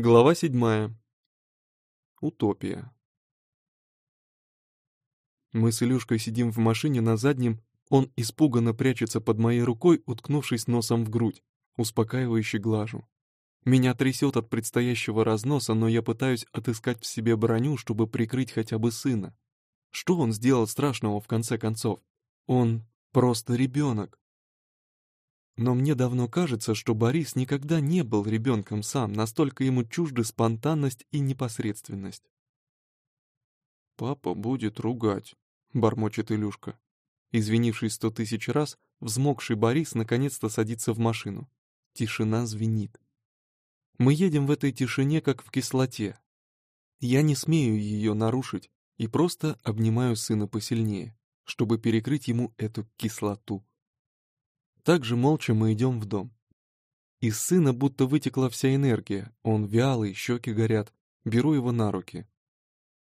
Глава седьмая. Утопия. Мы с Илюшкой сидим в машине на заднем, он испуганно прячется под моей рукой, уткнувшись носом в грудь, успокаивающе глажу. Меня трясет от предстоящего разноса, но я пытаюсь отыскать в себе броню, чтобы прикрыть хотя бы сына. Что он сделал страшного в конце концов? Он просто ребенок. Но мне давно кажется, что Борис никогда не был ребенком сам, настолько ему чужды спонтанность и непосредственность. «Папа будет ругать», — бормочет Илюшка. Извинившись сто тысяч раз, взмокший Борис наконец-то садится в машину. Тишина звенит. Мы едем в этой тишине, как в кислоте. Я не смею ее нарушить и просто обнимаю сына посильнее, чтобы перекрыть ему эту кислоту. Также молча мы идем в дом. Из сына будто вытекла вся энергия, он вялый, щеки горят. Беру его на руки.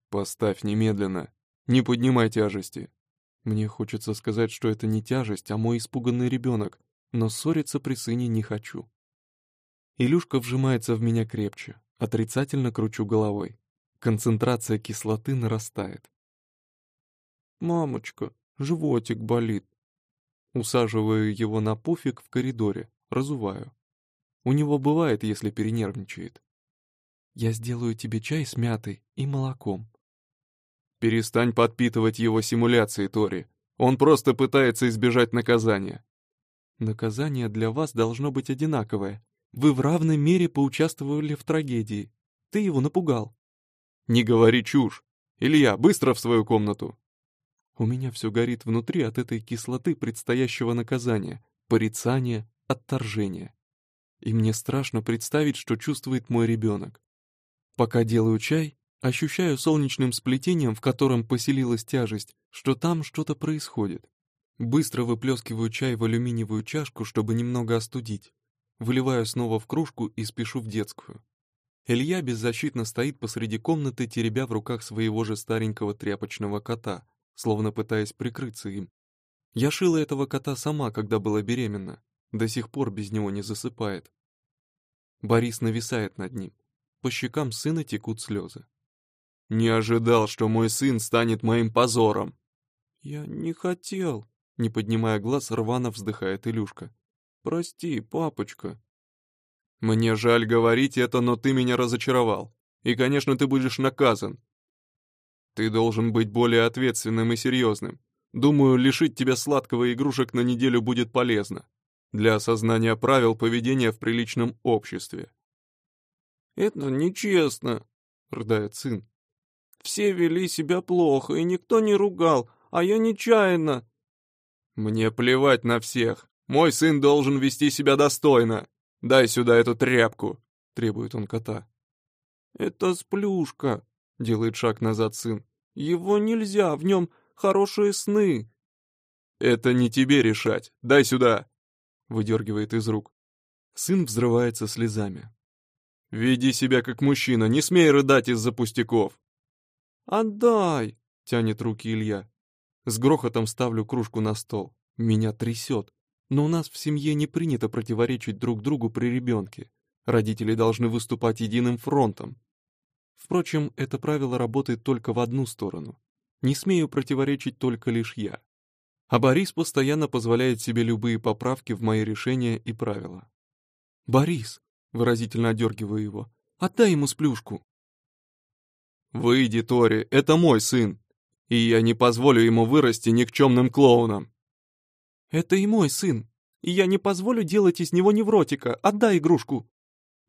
«Поставь немедленно. Не поднимай тяжести». Мне хочется сказать, что это не тяжесть, а мой испуганный ребенок, но ссориться при сыне не хочу. Илюшка вжимается в меня крепче, отрицательно кручу головой. Концентрация кислоты нарастает. «Мамочка, животик болит», Усаживаю его на пуфик в коридоре, разуваю. У него бывает, если перенервничает. Я сделаю тебе чай с мятой и молоком. Перестань подпитывать его симуляции, Тори. Он просто пытается избежать наказания. Наказание для вас должно быть одинаковое. Вы в равной мере поучаствовали в трагедии. Ты его напугал. Не говори чушь. Илья, быстро в свою комнату. У меня все горит внутри от этой кислоты предстоящего наказания, порицания, отторжения. И мне страшно представить, что чувствует мой ребенок. Пока делаю чай, ощущаю солнечным сплетением, в котором поселилась тяжесть, что там что-то происходит. Быстро выплескиваю чай в алюминиевую чашку, чтобы немного остудить. Выливаю снова в кружку и спешу в детскую. Илья беззащитно стоит посреди комнаты, теребя в руках своего же старенького тряпочного кота — словно пытаясь прикрыться им. Я шила этого кота сама, когда была беременна. До сих пор без него не засыпает. Борис нависает над ним. По щекам сына текут слезы. «Не ожидал, что мой сын станет моим позором!» «Я не хотел», — не поднимая глаз, рвано вздыхает Илюшка. «Прости, папочка». «Мне жаль говорить это, но ты меня разочаровал. И, конечно, ты будешь наказан. Ты должен быть более ответственным и серьезным. Думаю, лишить тебя сладкого игрушек на неделю будет полезно. Для осознания правил поведения в приличном обществе. «Это нечестно», — рыдает сын. «Все вели себя плохо, и никто не ругал, а я нечаянно». «Мне плевать на всех. Мой сын должен вести себя достойно. Дай сюда эту тряпку», — требует он кота. «Это сплюшка», — делает шаг назад сын. «Его нельзя, в нем хорошие сны». «Это не тебе решать. Дай сюда!» — выдергивает из рук. Сын взрывается слезами. «Веди себя как мужчина, не смей рыдать из-за пустяков!» «Отдай!» — тянет руки Илья. С грохотом ставлю кружку на стол. Меня трясет. Но у нас в семье не принято противоречить друг другу при ребенке. Родители должны выступать единым фронтом. Впрочем, это правило работает только в одну сторону. Не смею противоречить только лишь я. А Борис постоянно позволяет себе любые поправки в мои решения и правила. «Борис!» — выразительно одергиваю его. «Отдай ему сплюшку!» «Выйди, Тори, это мой сын, и я не позволю ему вырасти никчемным клоуном!» «Это и мой сын, и я не позволю делать из него невротика, отдай игрушку!»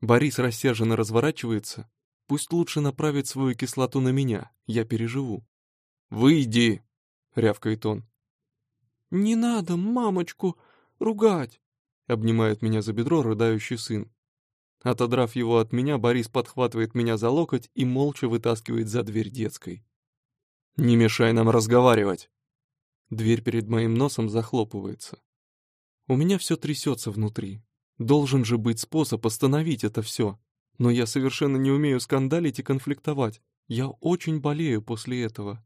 Борис рассерженно разворачивается, Пусть лучше направит свою кислоту на меня, я переживу. «Выйди!» — рявкает он. «Не надо мамочку ругать!» — обнимает меня за бедро рыдающий сын. Отодрав его от меня, Борис подхватывает меня за локоть и молча вытаскивает за дверь детской. «Не мешай нам разговаривать!» Дверь перед моим носом захлопывается. У меня все трясется внутри. Должен же быть способ остановить это все. Но я совершенно не умею скандалить и конфликтовать. Я очень болею после этого.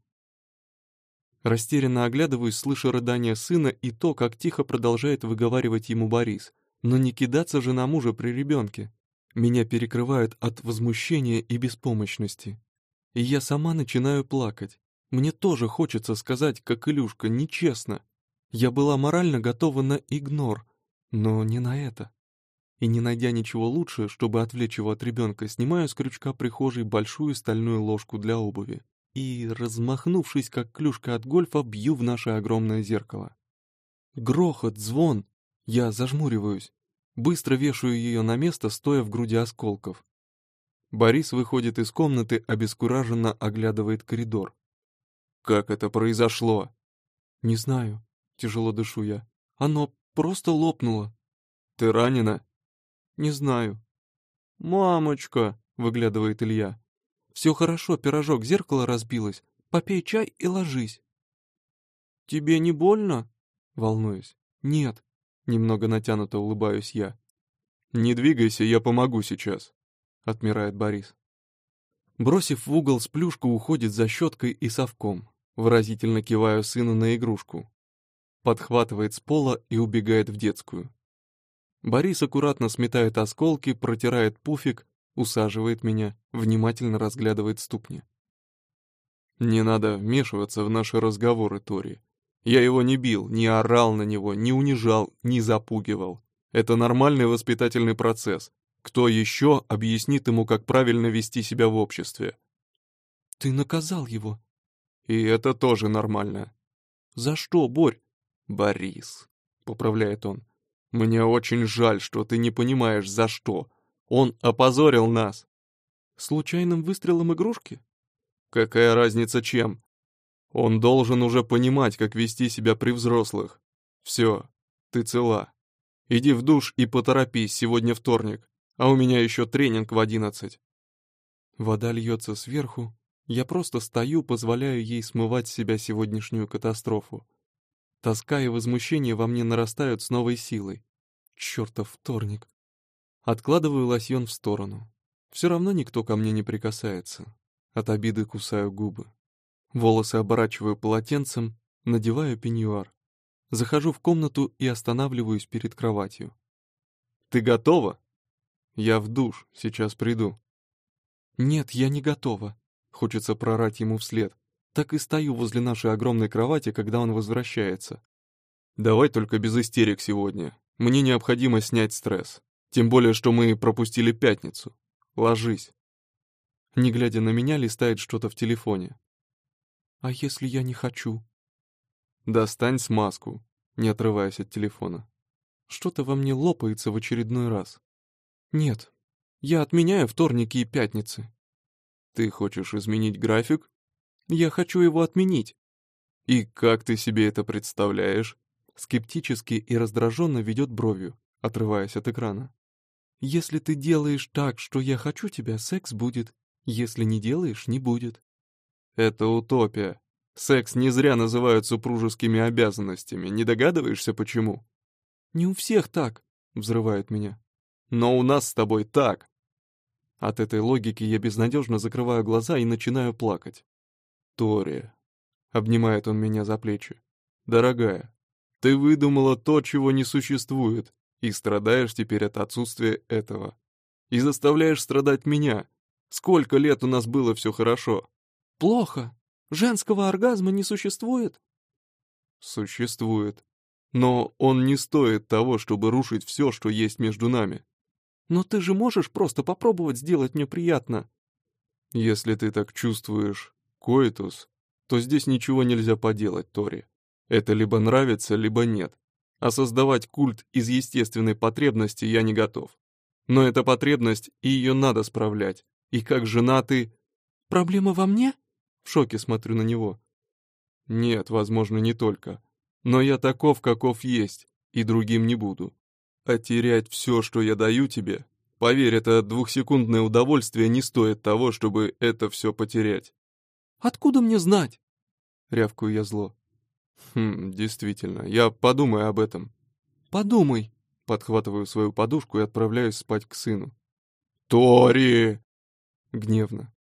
Растерянно оглядываюсь, слыша рыдания сына и то, как тихо продолжает выговаривать ему Борис. Но не кидаться же на мужа при ребенке. Меня перекрывает от возмущения и беспомощности. И я сама начинаю плакать. Мне тоже хочется сказать, как Илюшка, нечестно. Я была морально готова на игнор, но не на это. И не найдя ничего лучше, чтобы отвлечь его от ребенка, снимаю с крючка прихожей большую стальную ложку для обуви и, размахнувшись как клюшка от гольфа, бью в наше огромное зеркало. Грохот, звон. Я зажмуриваюсь. Быстро вешаю ее на место, стоя в груди осколков. Борис выходит из комнаты, обескураженно оглядывает коридор. «Как это произошло?» «Не знаю. Тяжело дышу я. Оно просто лопнуло. «Ты ранена?» «Не знаю». «Мамочка!» — выглядывает Илья. «Все хорошо, пирожок, зеркало разбилось. Попей чай и ложись». «Тебе не больно?» Волнуюсь. «Нет». Немного натянуто улыбаюсь я. «Не двигайся, я помогу сейчас», — отмирает Борис. Бросив в угол сплюшку, уходит за щеткой и совком. Выразительно киваю сыну на игрушку. Подхватывает с пола и убегает в детскую. Борис аккуратно сметает осколки, протирает пуфик, усаживает меня, внимательно разглядывает ступни. «Не надо вмешиваться в наши разговоры, Тори. Я его не бил, не орал на него, не унижал, не запугивал. Это нормальный воспитательный процесс. Кто еще объяснит ему, как правильно вести себя в обществе? Ты наказал его. И это тоже нормально. За что, Борь? Борис, поправляет он. Мне очень жаль, что ты не понимаешь, за что. Он опозорил нас. Случайным выстрелом игрушки? Какая разница чем? Он должен уже понимать, как вести себя при взрослых. Все, ты цела. Иди в душ и поторопись, сегодня вторник, а у меня еще тренинг в одиннадцать. Вода льется сверху, я просто стою, позволяю ей смывать с себя сегодняшнюю катастрофу. Тоска и возмущение во мне нарастают с новой силой. Чертов вторник. Откладываю лосьон в сторону. Все равно никто ко мне не прикасается. От обиды кусаю губы. Волосы оборачиваю полотенцем, надеваю пеньюар. Захожу в комнату и останавливаюсь перед кроватью. «Ты готова?» «Я в душ, сейчас приду». «Нет, я не готова», — хочется прорать ему вслед. Так и стою возле нашей огромной кровати, когда он возвращается. «Давай только без истерик сегодня. Мне необходимо снять стресс. Тем более, что мы пропустили пятницу. Ложись». Не глядя на меня, листает что-то в телефоне. «А если я не хочу?» «Достань смазку», не отрываясь от телефона. Что-то во мне лопается в очередной раз. «Нет, я отменяю вторники и пятницы». «Ты хочешь изменить график?» «Я хочу его отменить». «И как ты себе это представляешь?» Скептически и раздраженно ведет бровью, отрываясь от экрана. «Если ты делаешь так, что я хочу тебя, секс будет. Если не делаешь, не будет». Это утопия. Секс не зря называют супружескими обязанностями. Не догадываешься, почему? Не у всех так, взрывает меня. Но у нас с тобой так. От этой логики я безнадежно закрываю глаза и начинаю плакать. Тори. Обнимает он меня за плечи. Дорогая, ты выдумала то, чего не существует, и страдаешь теперь от отсутствия этого. И заставляешь страдать меня. Сколько лет у нас было все хорошо. Плохо. Женского оргазма не существует? Существует. Но он не стоит того, чтобы рушить все, что есть между нами. Но ты же можешь просто попробовать сделать мне приятно. Если ты так чувствуешь, коитус, то здесь ничего нельзя поделать, Тори. Это либо нравится, либо нет. А создавать культ из естественной потребности я не готов. Но это потребность, и ее надо справлять. И как жена ты... Проблема во мне? В шоке смотрю на него. Нет, возможно, не только. Но я таков, каков есть, и другим не буду. А терять все, что я даю тебе, поверь, это двухсекундное удовольствие не стоит того, чтобы это все потерять. Откуда мне знать? Рявкую я зло. Хм, действительно, я подумаю об этом. Подумай. Подхватываю свою подушку и отправляюсь спать к сыну. Тори! Гневно.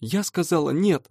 Я сказала нет.